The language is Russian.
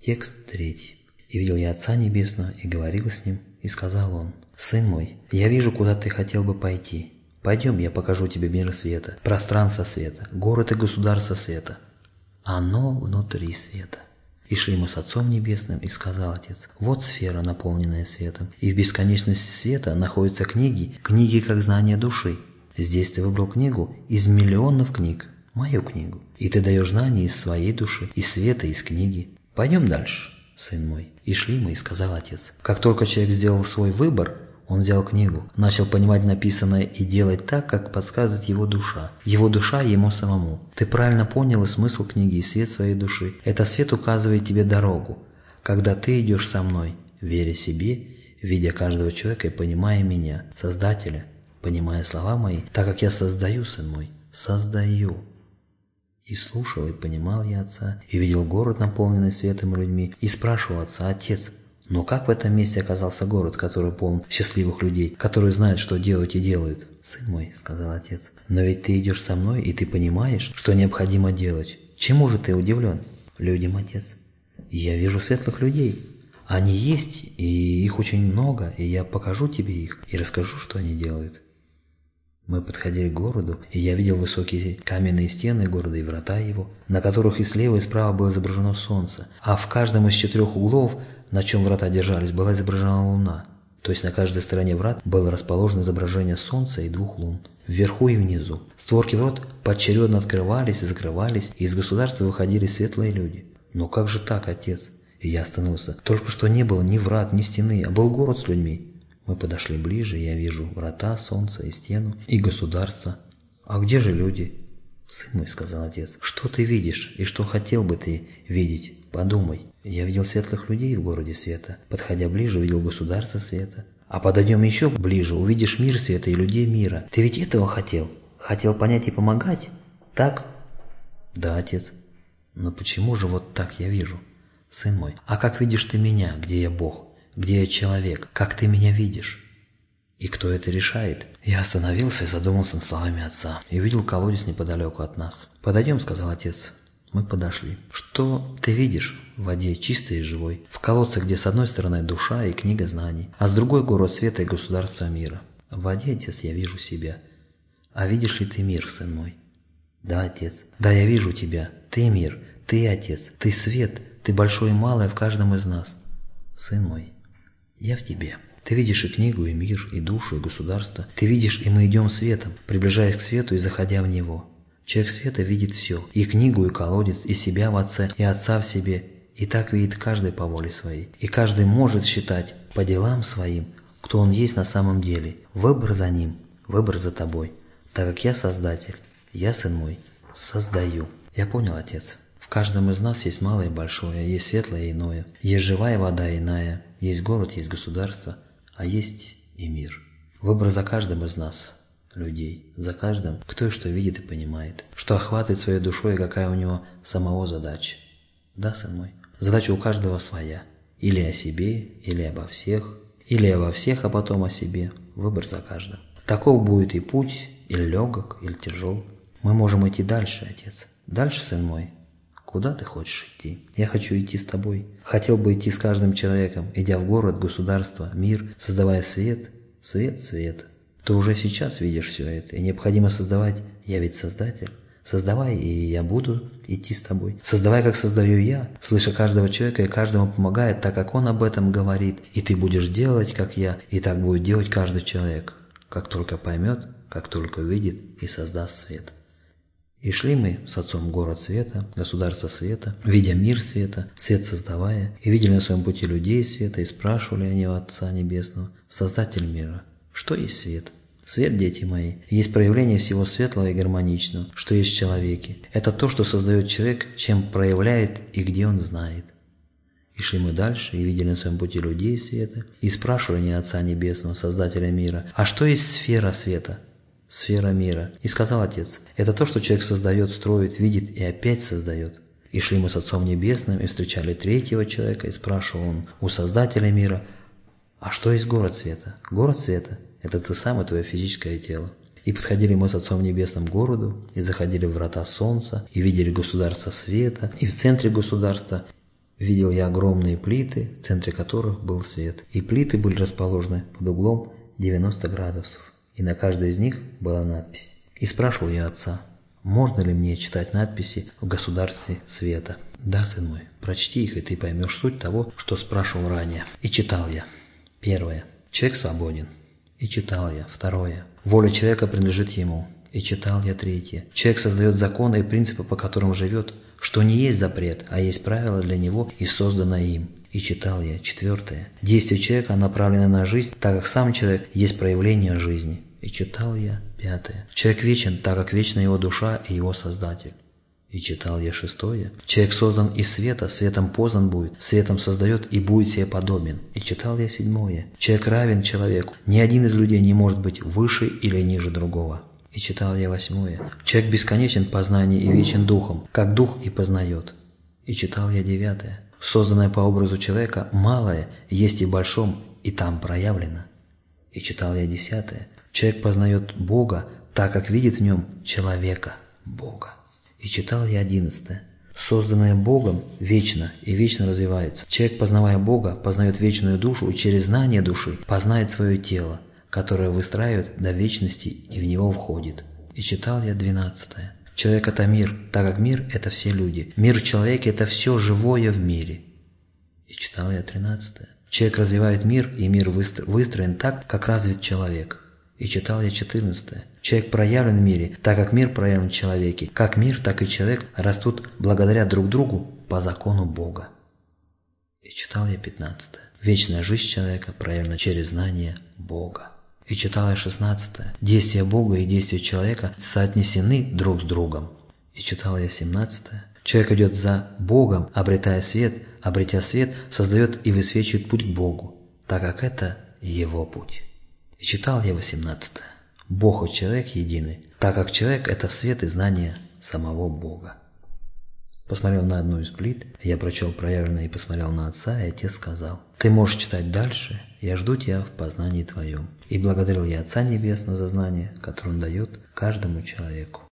Текст третий. «И видел я Отца Небесного, и говорил с Ним, и сказал Он, «Сын мой, я вижу, куда ты хотел бы пойти. Пойдем, я покажу тебе мир света, пространство света, город и государство света. Оно внутри света». И шли мы с Отцом Небесным, и сказал Отец, «Вот сфера, наполненная светом, и в бесконечности света находятся книги, книги как знание души. Здесь ты выбрал книгу из миллионов книг, мою книгу, и ты даешь знания из своей души, из света, из книги. Пойдем дальше, сын мой. И шли мы, и сказал отец. Как только человек сделал свой выбор, он взял книгу, начал понимать написанное и делать так, как подсказывает его душа. Его душа ему самому. Ты правильно понял и смысл книги, и свет своей души. Это свет указывает тебе дорогу. Когда ты идешь со мной, веря себе, видя каждого человека и понимая меня, Создателя, понимая слова мои, так как я создаю, сын мой, создаю. И слушал, и понимал я отца, и видел город, наполненный светом и людьми, и спрашивал отца, отец, но как в этом месте оказался город, который полон счастливых людей, которые знают, что делать и делают? «Сын мой», — сказал отец, — «но ведь ты идешь со мной, и ты понимаешь, что необходимо делать. Чему же ты удивлен?» «Людям, отец. Я вижу светлых людей. Они есть, и их очень много, и я покажу тебе их, и расскажу, что они делают». Мы подходили к городу, и я видел высокие каменные стены города и врата его, на которых и слева, и справа было изображено солнце, а в каждом из четырех углов, на чем врата держались, была изображена луна. То есть на каждой стороне врат было расположено изображение солнца и двух лун, вверху и внизу. Створки врат поочередно открывались и закрывались, и из государства выходили светлые люди. Но как же так, отец? И я остановился. Только что не было ни врат, ни стены, а был город с людьми. Мы подошли ближе, я вижу врата, солнце и стену, и государство. А где же люди? Сын мой, сказал отец, что ты видишь и что хотел бы ты видеть? Подумай. Я видел светлых людей в городе света. Подходя ближе, увидел государство света. А подойдем еще ближе, увидишь мир света и людей мира. Ты ведь этого хотел? Хотел понять и помогать? Так? Да, отец. Но почему же вот так я вижу? Сын мой, а как видишь ты меня, где я Бог? Где я человек, как ты меня видишь? И кто это решает? Я остановился и задумался над словами отца, и увидел колодец неподалеку от нас. «Подойдем», — сказал отец. Мы подошли. «Что ты видишь в воде, чистой и живой? В колодце, где с одной стороны душа и книга знаний, а с другой город света и государство мира. В воде, отец, я вижу себя. А видишь ли ты мир, сын мой?» «Да, отец. Да, я вижу тебя. Ты мир. Ты, отец. Ты свет. Ты большой и малое в каждом из нас. Сын мой, я в тебе. Ты видишь и книгу, и мир, и душу, и государство. Ты видишь, и мы идем светом, приближаясь к свету и заходя в него. Человек света видит все. И книгу, и колодец, и себя в отце, и отца в себе. И так видит каждый по воле своей. И каждый может считать по делам своим, кто он есть на самом деле. Выбор за ним, выбор за тобой. Так как я создатель, я, сын мой, создаю. Я понял, отец каждом из нас есть малое и большое, есть светлое и иное, есть живая вода иная, есть город, есть государство, а есть и мир. Выбор за каждым из нас, людей, за каждым, кто и что видит и понимает, что охватывает своей душой и какая у него самого задача. Да, сын мой, задача у каждого своя. Или о себе, или обо всех, или обо всех, а потом о себе. Выбор за каждым. Таков будет и путь, или легок, или тяжел. Мы можем идти дальше, отец. Дальше, сын мой, Куда ты хочешь идти? Я хочу идти с тобой. Хотел бы идти с каждым человеком, идя в город, государство, мир, создавая свет, свет, свет. Ты уже сейчас видишь все это, и необходимо создавать. Я ведь создатель. Создавай, и я буду идти с тобой. Создавай, как создаю я, слыша каждого человека и каждому помогая, так как он об этом говорит. И ты будешь делать, как я, и так будет делать каждый человек, как только поймет, как только увидит и создаст свет. И шли мы с отцом город света, государство света, видя мир света, свет создавая, и видели на своем пути людей света, и спрашивали они у Отца Небесного, Создатель мира, что есть свет? Свет, дети мои, есть проявление всего светлого и гармоничного, что есть в человеке. Это то, что создает человек, чем проявляет и где он знает. И шли мы дальше, и видели на своем пути людей света, и спрашивали они Отца Небесного, Создателя мира, а что есть сфера света? Сфера мира. И сказал Отец, это то, что человек создает, строит, видит и опять создает. И шли мы с Отцом Небесным и встречали третьего человека, и спрашивал он у Создателя мира, а что есть город света? Город света – это ты сам и твое физическое тело. И подходили мы с Отцом Небесным к городу, и заходили в врата солнца, и видели государство света, и в центре государства Видел я огромные плиты, в центре которых был свет, и плиты были расположены под углом 90 градусов, и на каждой из них была надпись. И спрашивал я отца, можно ли мне читать надписи в государстве света? Да, сын мой, прочти их, и ты поймешь суть того, что спрашивал ранее. И читал я. Первое. Человек свободен. И читал я. Второе. Воля человека принадлежит ему. И читал я третье. Человек создает законы и принципы, по которым живет, что не есть запрет, а есть правила для него и созданное им. И читал я четвертое. Действие человека направлено на жизнь, так как сам человек есть проявление жизни. И читал я пятое. Человек вечен, так как вечна его душа и его Создатель. И читал я шестое. Человек создан из света, светом познан будет, светом создает и будет себе подобен. И читал я седьмое. Человек равен человеку. Ни один из людей не может быть выше или ниже другого. И читал я восьмое. Человек бесконечен в познании и вечен духом, как дух и познает. И читал я девятое. Созданное по образу человека малое есть и большом, и там проявлено. И читал я десятое. Человек познает Бога, так как видит в нем человека Бога. И читал я одиннадцатое. Созданное Богом вечно и вечно развивается. Человек, познавая Бога, познает вечную душу и через знание души познает свое тело, которое выстраивает до вечности и в него входит. И читал я двенадцатое. Человек – это мир, так как мир – это все люди. Мир в человеке – это все живое в мире. И читал я тринадцатое. Человек развивает мир, и мир выстроен так, как развит человек. И читал я 14. Человек проявлен в мире, так как мир проявлен в человеке. Как мир, так и человек растут благодаря друг другу по закону Бога. И читал я 15. Вечная жизнь человека проявлена через знание Бога. И читал я 16. Действия Бога и действия человека соотнесены друг с другом. И читал я 17. Человек идет за Богом, обретая свет, обретя свет, создает и высвечивает путь к Богу, так как это его путь. И читал я 18. Бог и человек едины, так как человек – это свет и знание самого Бога. Посмотрел на одну из плит, я прочел проявленное и посмотрел на отца, и отец сказал, «Ты можешь читать дальше, я жду тебя в познании твоем». И благодарил я Отца Небесного за знание, которое он дает каждому человеку.